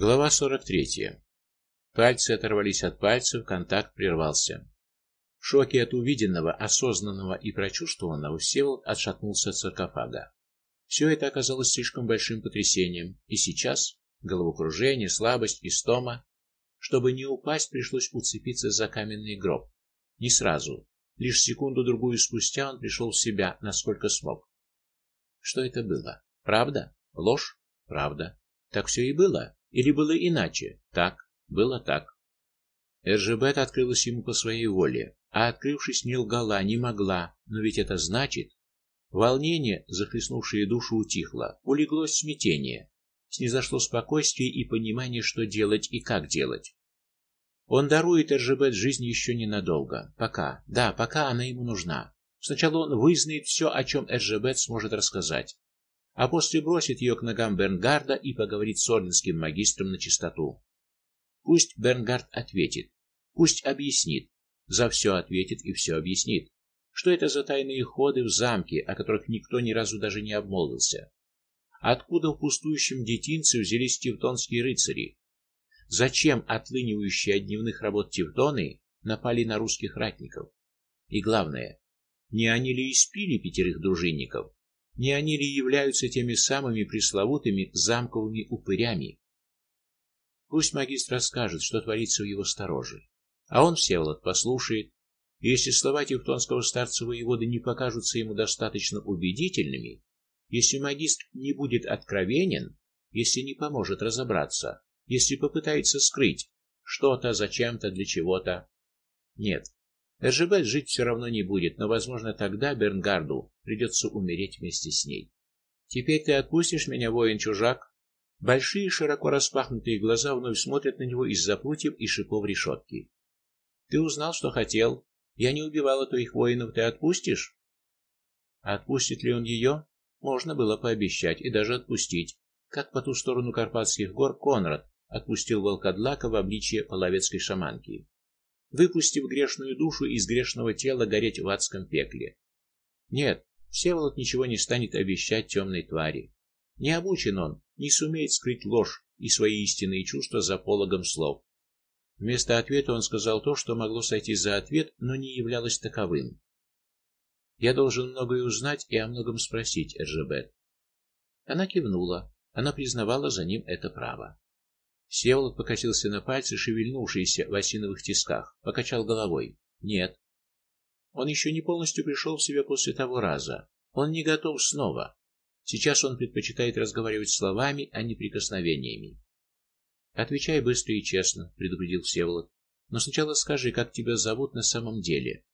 Глава 43. Пальцы оторвались от пальцев, контакт прервался. В шоке от увиденного, осознанного и прочувствованного Всеволод отшатнулся от саркофага. Все это оказалось слишком большим потрясением, и сейчас головокружение, слабость, истома, чтобы не упасть, пришлось уцепиться за каменный гроб. Не сразу, лишь секунду-другую спустя он пришел в себя, насколько смог. Что это было? Правда? Ложь? Правда. Так все и было. Или было иначе? Так, было так. Эржебет открылась ему по своей воле, а открывшись, не лгала, не могла, но ведь это значит, волнение, захлестнувшее душу, утихло, улеглось смятение, снизошло спокойствие и понимание, что делать и как делать. Он дарует Эржебет жизнь еще ненадолго, пока, да, пока она ему нужна. Сначала он вызнает все, о чем Эржебет сможет рассказать а после бросит ее к ногам Бернгарда и поговорит с орденским магистром на чистоту. Пусть Бернгард ответит, пусть объяснит, за все ответит и все объяснит. Что это за тайные ходы в замке, о которых никто ни разу даже не обмолвился? Откуда в пустующем детинце взялись тевтонские рыцари? Зачем отлынивающие от дневных работ тевтоны напали на русских ратников? И главное, не они ли испили пятерых дружинников? Не они ли являются теми самыми пресловутыми замковыми упырями? Пусть магистр расскажет, что творится в его стороже, а он Всеволод послушает. И если слова тевтонского старца воеводы не покажутся ему достаточно убедительными, если магистр не будет откровенен, если не поможет разобраться, если попытается скрыть что-то зачем-то для чего-то, нет, Эржебет жить все равно не будет, но, возможно, тогда Бернгарду придется умереть вместе с ней. Теперь ты отпустишь меня, воин-чужак? Большие широко распахнутые глаза вновь смотрят на него из-за прутьев и шипов решетки. Ты узнал, что хотел. Я не убивала твоих воинов, ты отпустишь? Отпустит ли он ее? Можно было пообещать и даже отпустить, как по ту сторону Карпатских гор Конрад отпустил волкодлака в обличье половецкой шаманки выпустив грешную душу из грешного тела гореть в адском пекле. Нет, Всеволод ничего не станет обещать темной твари. Не обучен он, не сумеет скрыть ложь и свои истинные чувства за пологом слов. Вместо ответа он сказал то, что могло сойти за ответ, но не являлось таковым. Я должен многое узнать и о многом спросить, Эржебет. Она кивнула. Она признавала за ним это право. Всеволод покосился на пальцы, шевельнувшиеся в осиновых тисках, покачал головой. Нет. Он еще не полностью пришел в себя после того раза. Он не готов снова. Сейчас он предпочитает разговаривать словами, а не прикосновениями. Отвечай быстро и честно, предупредил Всеволод. Но сначала скажи, как тебя зовут на самом деле.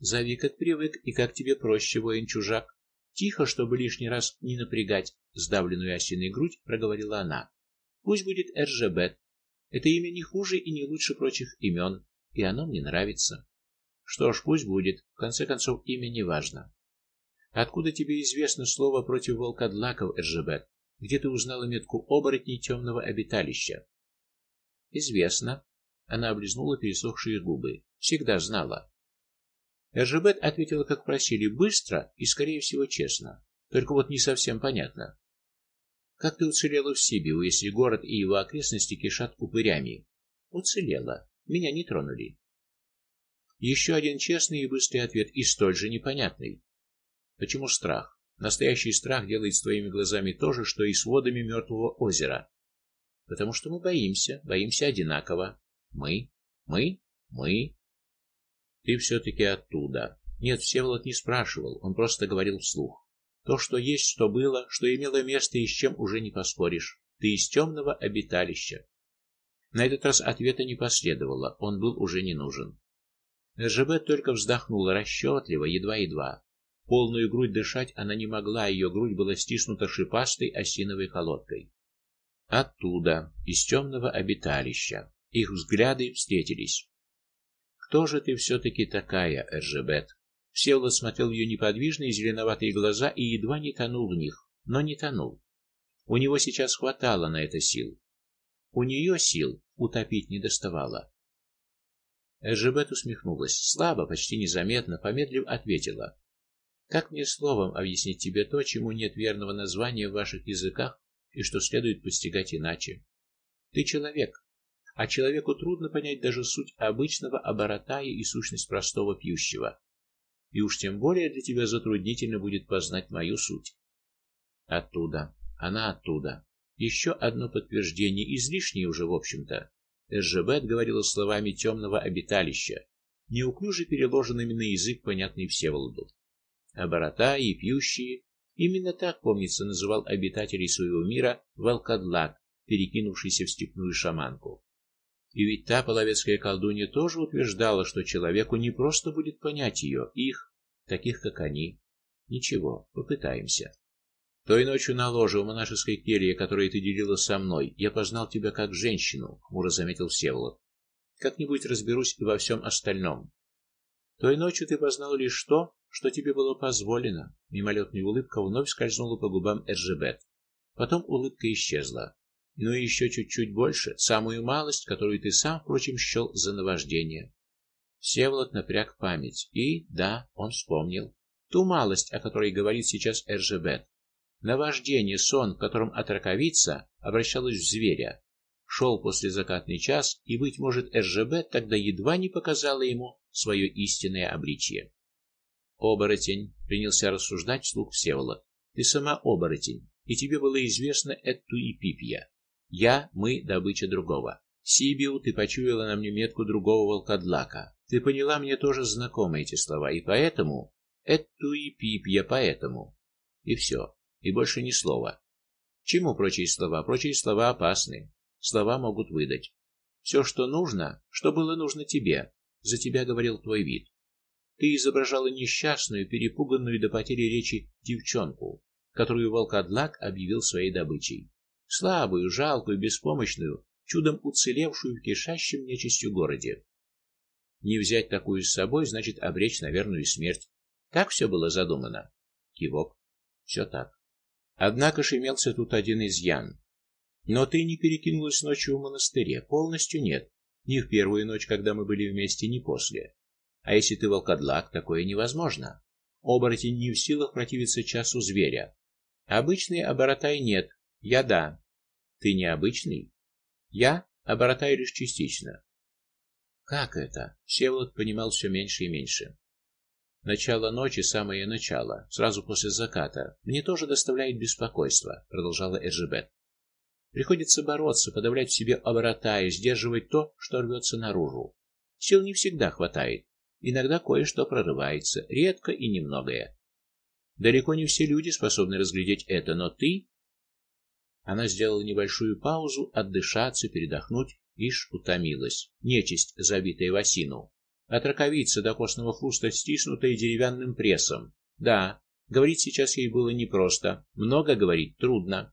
Зови, как привык, и как тебе проще, воин-чужак. Тихо, чтобы лишний раз не напрягать сдавленную осиной грудь, проговорила она. Пусть будет Эржебет. Это имя не хуже и не лучше прочих имен, и оно мне нравится. Что ж, пусть будет. В конце концов, имя не важно. Откуда тебе известно слово против волкодлаков, Эржебет? Где ты узнала метку оборотней темного обиталища? Известно. Она облизнула пересохшие губы. Всегда знала. Эржебет ответила, как просили, быстро и, скорее всего, честно. Только вот не совсем понятно. Как ты уцелела в Сибиу, если город и его окрестности кишат упырями? Уцелела. Меня не тронули. Еще один честный и быстрый ответ, и столь же непонятный. Почему страх? Настоящий страх делает с твоими глазами то же, что и с водами мертвого озера. Потому что мы боимся, боимся одинаково. Мы, мы, мы. Ты все-таки оттуда. Нет, Всеволод не спрашивал, он просто говорил вслух. То, что есть, что было, что имело место и с чем уже не поспоришь. Ты из темного обиталища. На этот раз ответа не последовало, он был уже не нужен. РЖБ только вздохнула расчетливо, едва-едва. Полную грудь дышать она не могла, ее грудь была стиснута шипастой осиновой колодкой. Оттуда, из темного обиталища, их взгляды встретились. Кто же ты все таки такая, Эржебет? Всеволод смотрел в ее неподвижные зеленоватые глаза и едва не тонул в них, но не тонул. У него сейчас хватало на это сил. У нее сил утопить не доставало. Эжебет усмехнулась, слабо, почти незаметно, помедлив ответила: "Как мне словом объяснить тебе то, чему нет верного названия в ваших языках и что следует постигать иначе? Ты человек, а человеку трудно понять даже суть обычного оборотая и сущность простого пьющего. И уж тем более для тебя затруднительно будет познать мою суть. Оттуда, она оттуда. Еще одно подтверждение, излишнее уже, в общем-то. Эржебет говорила словами темного обиталища, неуклюже переложенными на язык, понятный Всеволоду. Оборота и пьющие именно так, помнится, называл обитателей своего мира волкодлак, перекинувшийся в степную шаманку. И ведь та половецкая колдунья тоже утверждала, что человеку не просто будет понять ее, их, таких как они. Ничего, попытаемся. Той ночью на ложе у монашеской кельи, которую ты делила со мной, я познал тебя как женщину, хмуро заметил Всеволод. Как-нибудь разберусь и во всем остальном. Той ночью ты познал лишь то, что тебе было позволено. Мимолетная улыбка вновь скользнула по губам Эржебет. Потом улыбка исчезла но еще чуть-чуть больше, самую малость, которую ты сам, впрочем, счел за наваждение. Всеволод напряг память, и, да, он вспомнил ту малость, о которой говорит сейчас Эржебет. Наваждение, сон, в котором отраковица обращалась в зверя. Шел после закатный час, и быть может, Эржебет тогда едва не показала ему свое истинное обличье. Оборотень принялся рассуждать вслух Всеволод. Ты сама оборотень, и тебе было известно эту и пипья. Я, мы добыча другого. Сибиу, ты почуяла на мне метку другого волкодлака. Ты поняла мне тоже знакомы эти слова, и поэтому эту и пип я поэтому. И все, и больше ни слова. Чему прочие слова? Прочие слова опасны. Слова могут выдать. Все, что нужно, что было нужно тебе, за тебя говорил твой вид. Ты изображала несчастную, перепуганную до потери речи девчонку, которую волкодлак объявил своей добычей слабую, жалкую, беспомощную, чудом уцелевшую в кишащем нечистью городе. Не взять такую с собой значит обречь на верную смерть. Так все было задумано. Кивок. Все так. Однако ж имелся тут один изъян. Но ты не перекинулась ночью в монастыре, полностью нет. Ни в первую ночь, когда мы были вместе, ни после. А если ты волкодлак, такое невозможно. Оборотень не в силах противиться часу зверя. Обычный оборотай нет, я да. Ты необычный? Я оборотаю лишь частично. Как это? Всеволод понимал все меньше и меньше. Начало ночи, самое начало, сразу после заката, мне тоже доставляет беспокойство, продолжала Эржебет. Приходится бороться, подавлять в себе оборотая, сдерживать то, что рвется наружу. Сил не всегда хватает. Иногда кое-что прорывается, редко и немногое. Далеко не все люди способны разглядеть это, но ты она сделала небольшую паузу, отдышаться, передохнуть, ишь утомилась. Нечисть, забитая в осину. От раковицы до костного хруста стиснутая деревянным прессом. Да, говорить сейчас ей было непросто, много говорить трудно.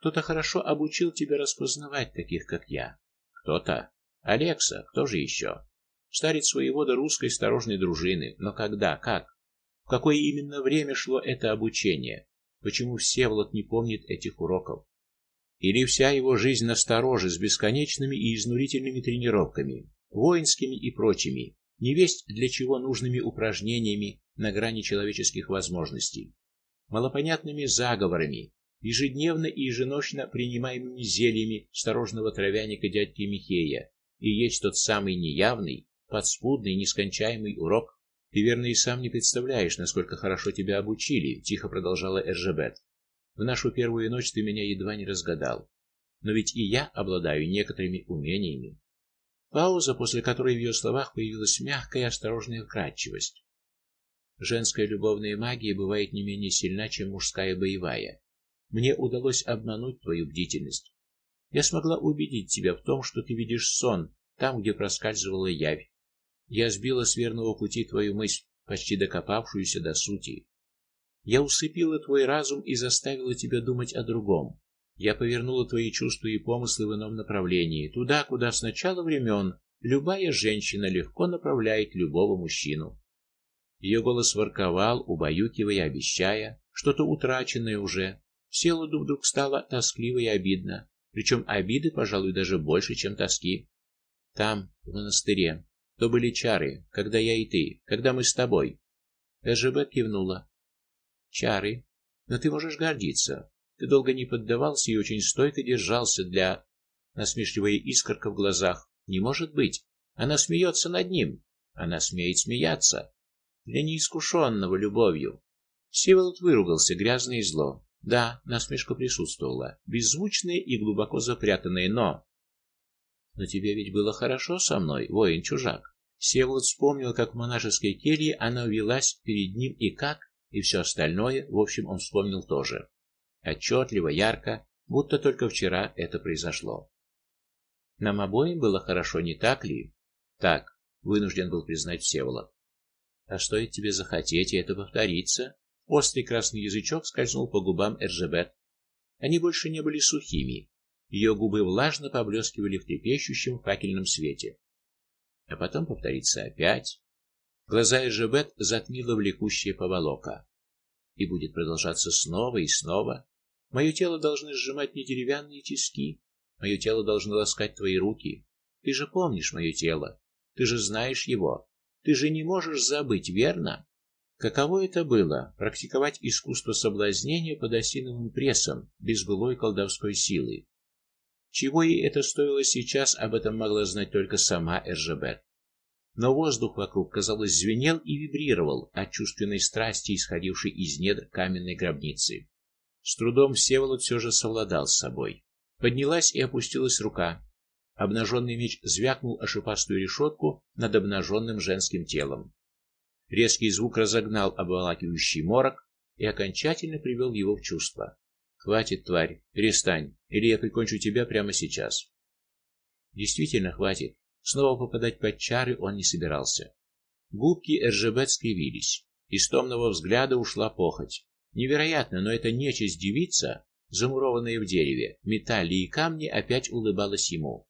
Кто-то хорошо обучил тебя распознавать таких, как я. Кто-то? Алекса, кто же еще? Старец своего до русской сторожной дружины. Но когда, как? В какое именно время шло это обучение? Почему Всеволод не помнит этих уроков? Или вся его жизнь настороже с бесконечными и изнурительными тренировками, воинскими и прочими, невесть для чего нужными упражнениями на грани человеческих возможностей, малопонятными заговорами, ежедневно и еженочно принимаемыми зельями осторожного травяника дядьки Михея, и есть тот самый неявный, подспудный, нескончаемый урок. Ты верно и сам не представляешь, насколько хорошо тебя обучили, тихо продолжала Эржебет. В нашу первую ночь ты меня едва не разгадал. Но ведь и я обладаю некоторыми умениями. Пауза, после которой в ее словах появилась мягкая осторожная вкрадчивость. Женская любовная магия бывает не менее сильна, чем мужская боевая. Мне удалось обмануть твою бдительность. Я смогла убедить тебя в том, что ты видишь сон там, где проскальзывала явь. Я сбила с верного пути твою мысль, почти докопавшуюся до сути. Я усыпила твой разум и заставила тебя думать о другом. Я повернула твои чувства и помыслы в ином направлении, туда, куда с начала времен любая женщина легко направляет любого мужчину. Ее голос ворковал, убаюкивая, обещая что-то утраченное уже. Селуду вдруг стало тоскливо и обидно, причем обиды, пожалуй, даже больше, чем тоски. Там, в монастыре, то были чары, когда я и ты, когда мы с тобой. Эжебет кивнула. Чары. Но ты можешь гордиться. Ты долго не поддавался и очень стойко держался для насмешливая искорка в глазах. Не может быть. Она смеется над ним. Она смеет смеяться. Для неискушенного любовью. Всеволод выругался грязно и зло. Да, насмешка присутствовала, беззвучная и глубоко запрятанная, но Но тебе ведь было хорошо со мной, воин-чужак. Всеволод вспомнил, как в монашеской келье она велась перед ним и как, и все остальное, в общем, он вспомнил тоже. Отчетливо, ярко, будто только вчера это произошло. Нам обоим было хорошо, не так ли? Так, вынужден был признать Всеволод. А стоит тебе захотеть, и это повторится. Острый красный язычок скользнул по губам Эржебет. Они больше не были сухими. Ее губы влажно поблескивали в трепещущем факельном свете. А потом повторится опять. Глаза Эржебет затмила влекущая поволока. И будет продолжаться снова и снова. Мое тело должны сжимать не деревянные тиски, мое тело должно ласкать твои руки. Ты же помнишь мое тело, ты же знаешь его, ты же не можешь забыть, верно? Каково это было практиковать искусство соблазнения под осиновым прессом без былой колдовской силы? Чего ей это стоило сейчас, об этом могла знать только сама Эржебет. Но воздух вокруг, казалось, звенел и вибрировал от чувственной страсти, исходившей из недр каменной гробницы. С трудом Всеволод все же совладал с собой. Поднялась и опустилась рука. Обнаженный меч звякнул о шипастую решетку над обнаженным женским телом. Резкий звук разогнал обволакивающий морок и окончательно привел его в чувство. Хватит, тварь, перестань, или я прикончу тебя прямо сейчас. Действительно хватит. Снова попадать под чары он не собирался. Губки Эржебет скривились. Из томного взгляда ушла похоть. Невероятно, но эта нечисть девица, замурованная в дереве, металле и камне, опять улыбалась ему.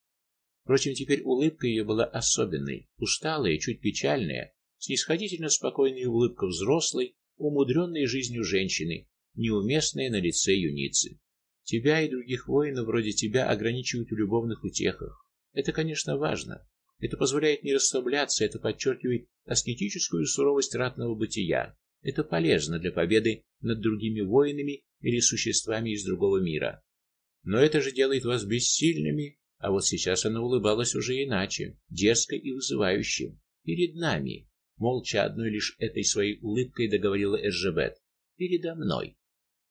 Впрочем, теперь улыбка ее была особенной, усталая, чуть печальная, снисходительно спокойная улыбка взрослой, умудренной жизнью женщины, неуместная на лице юницы. Тебя и других воинов вроде тебя ограничивают в любовных утехах. Это, конечно, важно. Это позволяет не расслабляться, это подчеркивает аскетическую суровость ратного бытия. Это полезно для победы над другими воинами или существами из другого мира. Но это же делает вас бессильными, а вот сейчас она улыбалась уже иначе, дерзко и вызывающе. Перед нами, молча одной лишь этой своей улыбкой договорила Эржебет. Передо мной.